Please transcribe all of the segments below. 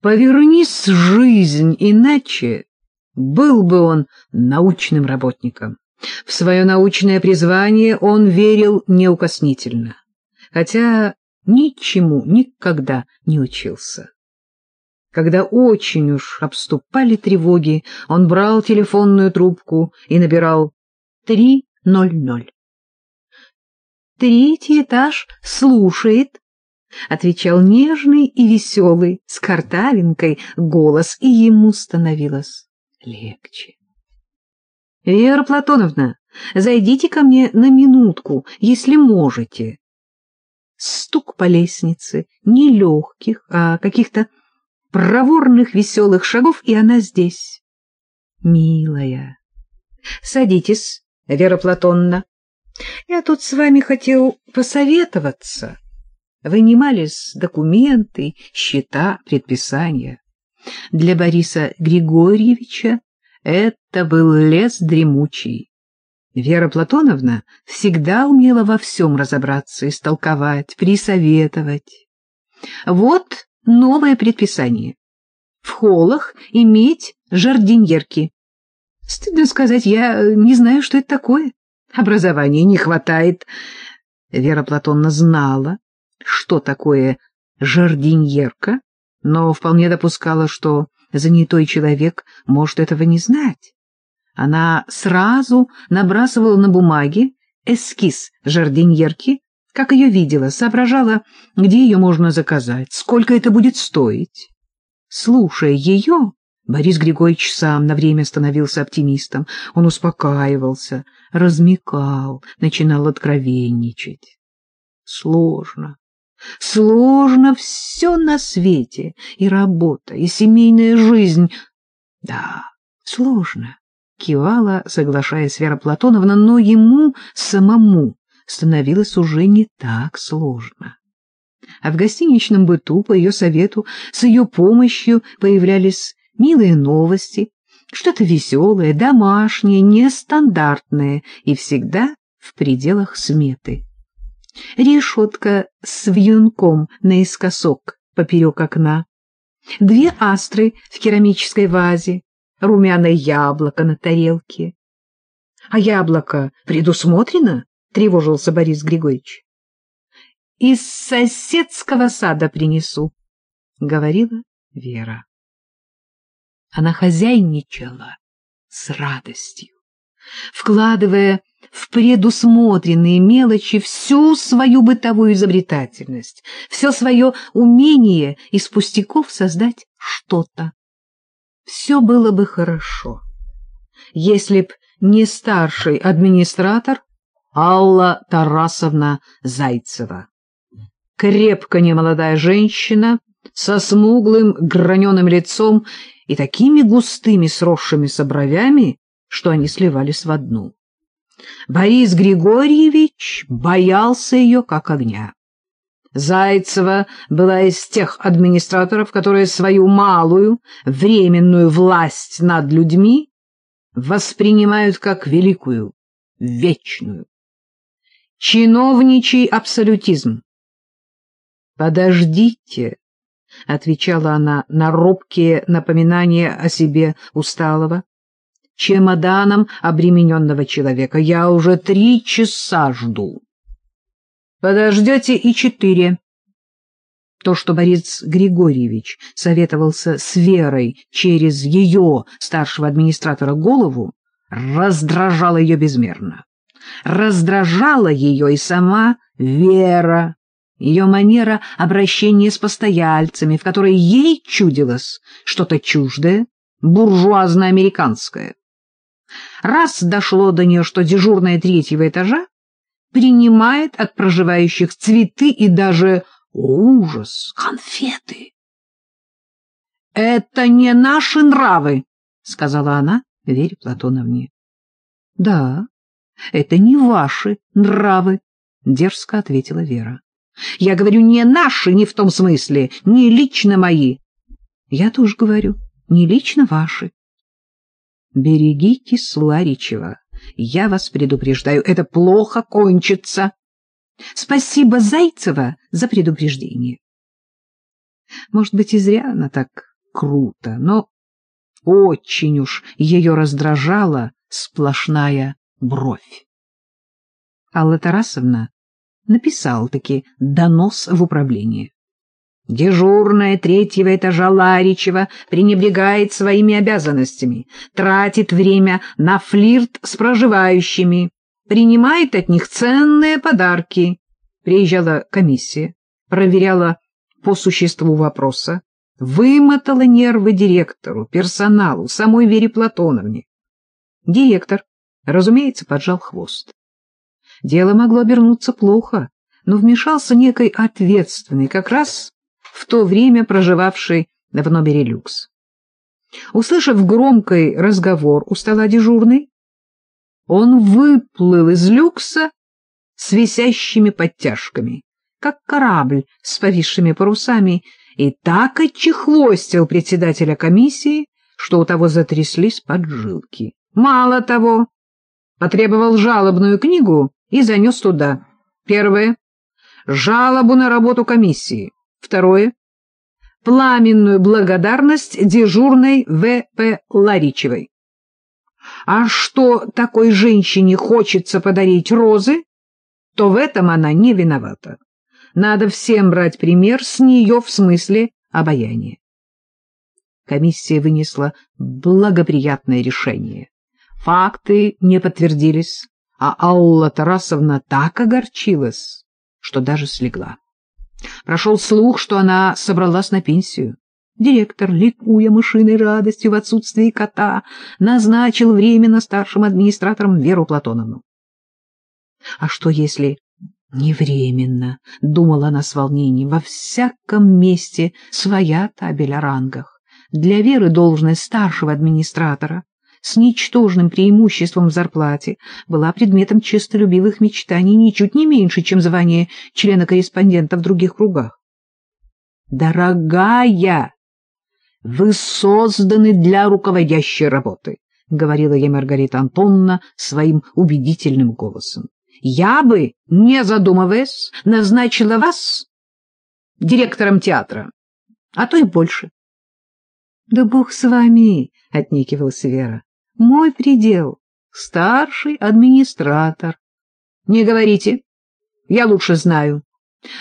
Повернись жизнь иначе, был бы он научным работником. В свое научное призвание он верил неукоснительно, хотя ничему никогда не учился. Когда очень уж обступали тревоги, он брал телефонную трубку и набирал 300. «Третий этаж слушает», — отвечал нежный и веселый, с картавинкой голос, и ему становилось легче. — Вера Платоновна, зайдите ко мне на минутку, если можете. Стук по лестнице, не легких, а каких-то проворных веселых шагов, и она здесь. Милая, садитесь, Вера Платонна. Я тут с вами хотел посоветоваться. Вынимались документы, счета, предписания. Для Бориса Григорьевича это был лес дремучий. Вера Платоновна всегда умела во всем разобраться, истолковать, присоветовать. Вот новое предписание. В холлах иметь жардиньерки. Стыдно сказать, я не знаю, что это такое. Образования не хватает. Вера Платоновна знала, что такое жардиньерка, но вполне допускала, что занятой человек может этого не знать. Она сразу набрасывала на бумаге эскиз жардиньерки, как ее видела, соображала, где ее можно заказать, сколько это будет стоить. Слушая ее, Борис Григорьевич сам на время становился оптимистом. Он успокаивался, размекал, начинал откровенничать. Сложно, Сложно все на свете, и работа, и семейная жизнь. Да, сложно, кивала, соглашаясь Вера Платоновна, но ему самому становилось уже не так сложно. А в гостиничном быту, по ее совету, с ее помощью появлялись милые новости, что-то веселое, домашнее, нестандартное и всегда в пределах сметы решетка с вьюнком наискосок поперек окна, две астры в керамической вазе, румяное яблоко на тарелке. — А яблоко предусмотрено? — тревожился Борис Григорьевич. — Из соседского сада принесу, — говорила Вера. Она хозяйничала с радостью, вкладывая в предусмотренные мелочи всю свою бытовую изобретательность, все свое умение из пустяков создать что-то. Все было бы хорошо, если б не старший администратор Алла Тарасовна Зайцева. Крепко немолодая женщина со смуглым граненым лицом и такими густыми сросшимися бровями, что они сливались в одну. Борис Григорьевич боялся ее как огня. Зайцева была из тех администраторов, которые свою малую, временную власть над людьми воспринимают как великую, вечную. Чиновничий абсолютизм. «Подождите», — отвечала она на робкие напоминания о себе усталого, чемоданом обремененного человека. Я уже три часа жду. Подождете и четыре. То, что Борис Григорьевич советовался с Верой через ее, старшего администратора, голову, раздражало ее безмерно. Раздражала ее и сама Вера, ее манера обращения с постояльцами, в которой ей чудилось что-то чуждое, буржуазно-американское. Раз дошло до нее, что дежурная третьего этажа принимает от проживающих цветы и даже, ужас, конфеты. — Это не наши нравы, — сказала она Вере Платоновне. — Да, это не ваши нравы, — дерзко ответила Вера. — Я говорю, не наши, не в том смысле, не лично мои. — Я тоже говорю, не лично ваши. Берегитесь Ларичева. Я вас предупреждаю, это плохо кончится. Спасибо Зайцева за предупреждение. Может быть, и зря она так круто, но очень уж ее раздражала сплошная бровь. Алла Тарасовна написала-таки донос в управление. Дежурная третьего этажа Ларичева пренебрегает своими обязанностями, тратит время на флирт с проживающими, принимает от них ценные подарки. Приезжала комиссия, проверяла по существу вопроса, вымотала нервы директору, персоналу, самой Вере Платоновне. Директор, разумеется, поджал хвост. Дело могло обернуться плохо, но вмешался некой ответственный, как раз в то время проживавший в номере люкс. Услышав громкий разговор у стола дежурный, он выплыл из люкса с висящими подтяжками, как корабль с повисшими парусами, и так отчехвостил председателя комиссии, что у того затряслись поджилки. Мало того, потребовал жалобную книгу и занес туда. Первое — жалобу на работу комиссии. Второе — пламенную благодарность дежурной В.П. Ларичевой. А что такой женщине хочется подарить розы, то в этом она не виновата. Надо всем брать пример с нее в смысле обаяния. Комиссия вынесла благоприятное решение. Факты не подтвердились, а Алла Тарасовна так огорчилась, что даже слегла. Прошел слух, что она собралась на пенсию. Директор, ликуя мышиной радостью в отсутствии кота, назначил временно старшим администратором Веру Платоновну. А что если не временно, — думала она с волнением, — во всяком месте своя табель о рангах. Для Веры должность старшего администратора с ничтожным преимуществом в зарплате была предметом честолюбивых мечтаний ничуть не меньше, чем звание члена-корреспондента в других кругах. «Дорогая, вы созданы для руководящей работы», — говорила ей Маргарита Антоновна своим убедительным голосом. «Я бы, не задумываясь, назначила вас директором театра, а то и больше». «Да бог с вами!» — отнекивалась Вера. Мой предел — старший администратор. Не говорите, я лучше знаю.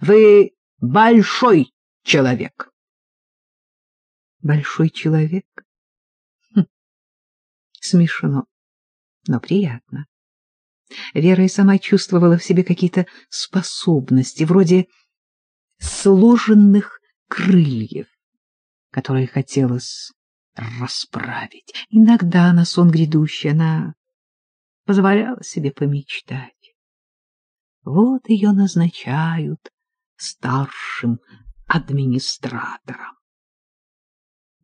Вы большой человек. Большой человек? Хм. Смешно, но приятно. Вера и сама чувствовала в себе какие-то способности, вроде сложенных крыльев, которые хотелось расправить. Иногда на сон грядущий она позволяла себе помечтать. Вот ее назначают старшим администратором.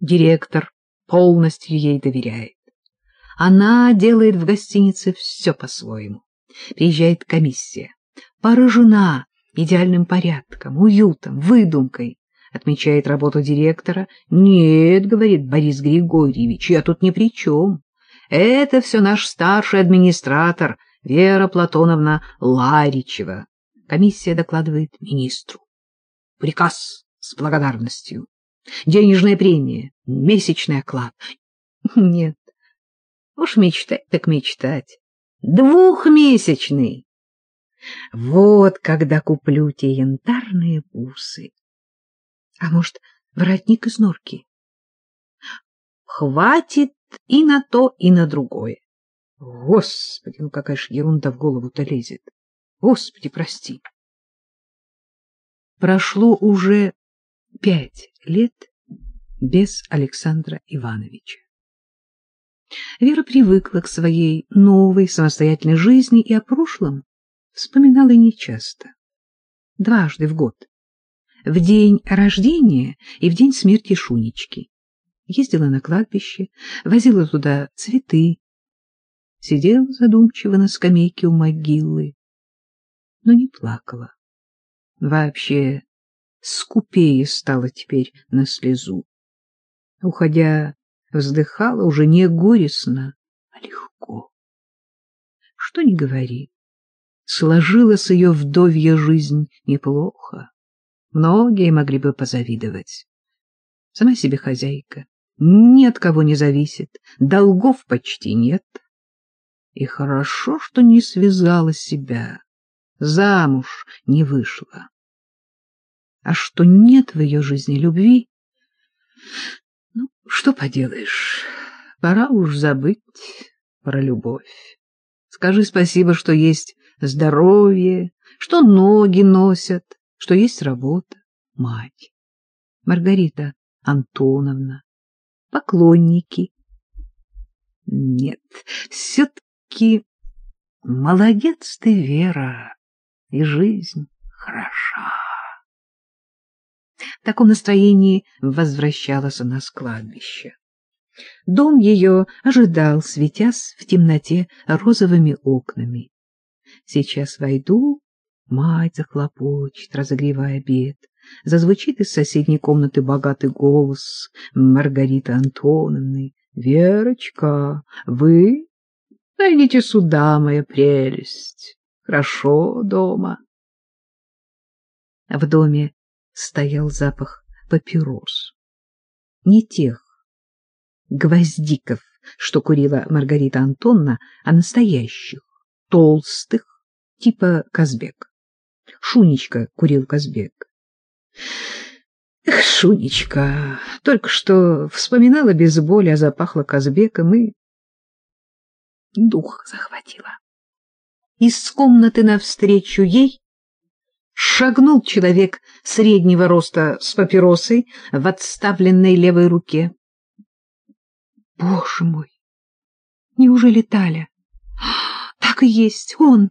Директор полностью ей доверяет. Она делает в гостинице все по-своему. Приезжает комиссия, поражена идеальным порядком, уютом, выдумкой отмечает работу директора. «Нет, — говорит Борис Григорьевич, — я тут ни при чем. Это все наш старший администратор Вера Платоновна Ларичева». Комиссия докладывает министру. Приказ с благодарностью. Денежная премия, месячный оклад. Нет, уж мечтать так мечтать. Двухмесячный. Вот когда куплю те янтарные бусы. А может, воротник из норки? Хватит и на то, и на другое. Господи, ну какая ж ерунда в голову-то лезет. Господи, прости. Прошло уже пять лет без Александра Ивановича. Вера привыкла к своей новой самостоятельной жизни и о прошлом вспоминала нечасто. Дважды в год в день рождения и в день смерти Шунечки. Ездила на кладбище, возила туда цветы, сидела задумчиво на скамейке у могилы, но не плакала. Вообще скупее стала теперь на слезу. Уходя, вздыхала уже не горестно, а легко. Что ни говори, сложилась ее вдовья жизнь неплохо. Многие могли бы позавидовать. Сама себе хозяйка, ни от кого не зависит, долгов почти нет. И хорошо, что не связала себя, замуж не вышла. А что нет в ее жизни любви, ну, что поделаешь, пора уж забыть про любовь. Скажи спасибо, что есть здоровье, что ноги носят, что есть работа, мать. Маргарита Антоновна, поклонники. Нет, все-таки молодец ты, Вера, и жизнь хороша. В таком настроении возвращалась она с кладбища. Дом ее ожидал, светясь в темноте розовыми окнами. Сейчас войду, мать захлопочет, разогревая обед. Зазвучит из соседней комнаты богатый голос Маргариты Антоновны. — Верочка, вы? Дойдите сюда, моя прелесть. Хорошо дома. В доме стоял запах папирос. Не тех гвоздиков, что курила Маргарита Антонна, а настоящих, толстых, типа Казбек. Шунечка курил Казбек. Эх, Шунечка, только что вспоминала без боли, а запахло Казбеком и дух захватила. Из комнаты навстречу ей шагнул человек среднего роста с папиросой в отставленной левой руке. Боже мой! Неужели Таля? Так и есть, он!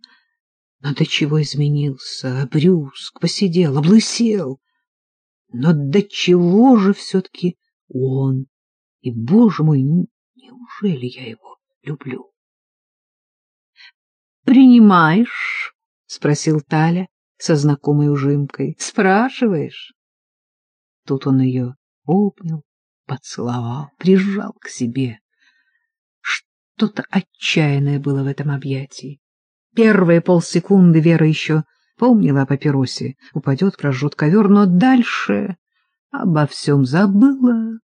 Но до чего изменился, обрюзг, посидел, облысел. Но до чего же все-таки он? И, боже мой, неужели я его люблю? «Принимаешь?» — спросил Таля со знакомой ужимкой. «Спрашиваешь?» Тут он ее обнял, поцеловал, прижал к себе. Что-то отчаянное было в этом объятии. Первые полсекунды Вера еще помнила о папиросе, упадет, прожжет ковер, но дальше обо всем забыла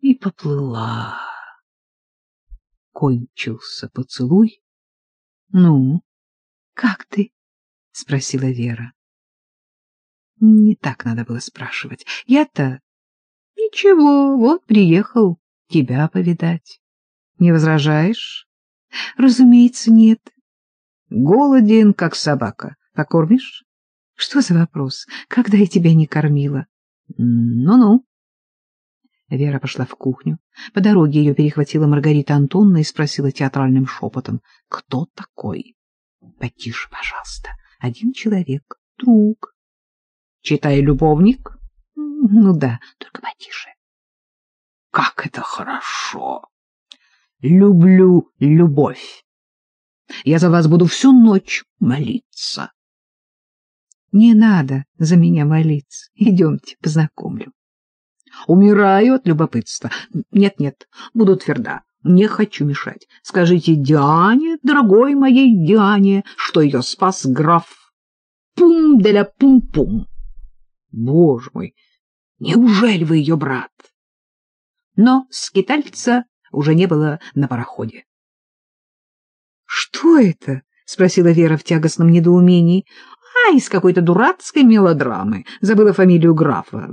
и поплыла. Кончился поцелуй. — Ну, как ты? — спросила Вера. Не так надо было спрашивать. Я-то Ничего, вот приехал тебя повидать. Не возражаешь? Разумеется, нет. Голоден, как собака. Покормишь? Что за вопрос? Когда я тебя не кормила? Ну-ну. Вера пошла в кухню. По дороге ее перехватила Маргарита Антонна и спросила театральным шепотом. — Кто такой? — Потише, пожалуйста. Один человек, друг. — Читай, любовник. Ну да, только потише. Как это хорошо! Люблю любовь. Я за вас буду всю ночь молиться. Не надо за меня молиться. Идемте, познакомлю. Умираю от любопытства. Нет-нет, буду тверда. Не хочу мешать. Скажите Диане, дорогой моей Диане, что ее спас граф. Пум-деля пум-пум. Боже мой, Неужели вы ее брат? Но скитальца уже не было на пароходе. — Что это? — спросила Вера в тягостном недоумении. — А, из какой-то дурацкой мелодрамы. Забыла фамилию графа.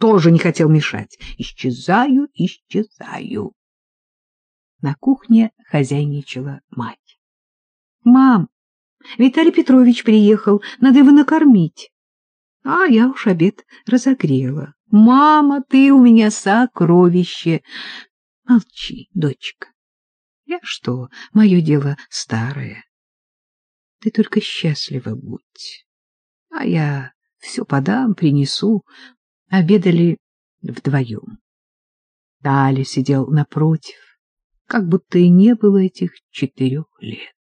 Тоже не хотел мешать. Исчезаю, исчезаю. На кухне хозяйничала мать. — Мам, Виталий Петрович приехал, надо его накормить. А я уж обед разогрела. Мама, ты у меня сокровище. Молчи, дочка. Я что, мое дело старое. Ты только счастлива будь. А я все подам, принесу. Обедали вдвоем. Таля сидел напротив, как будто и не было этих четырех лет.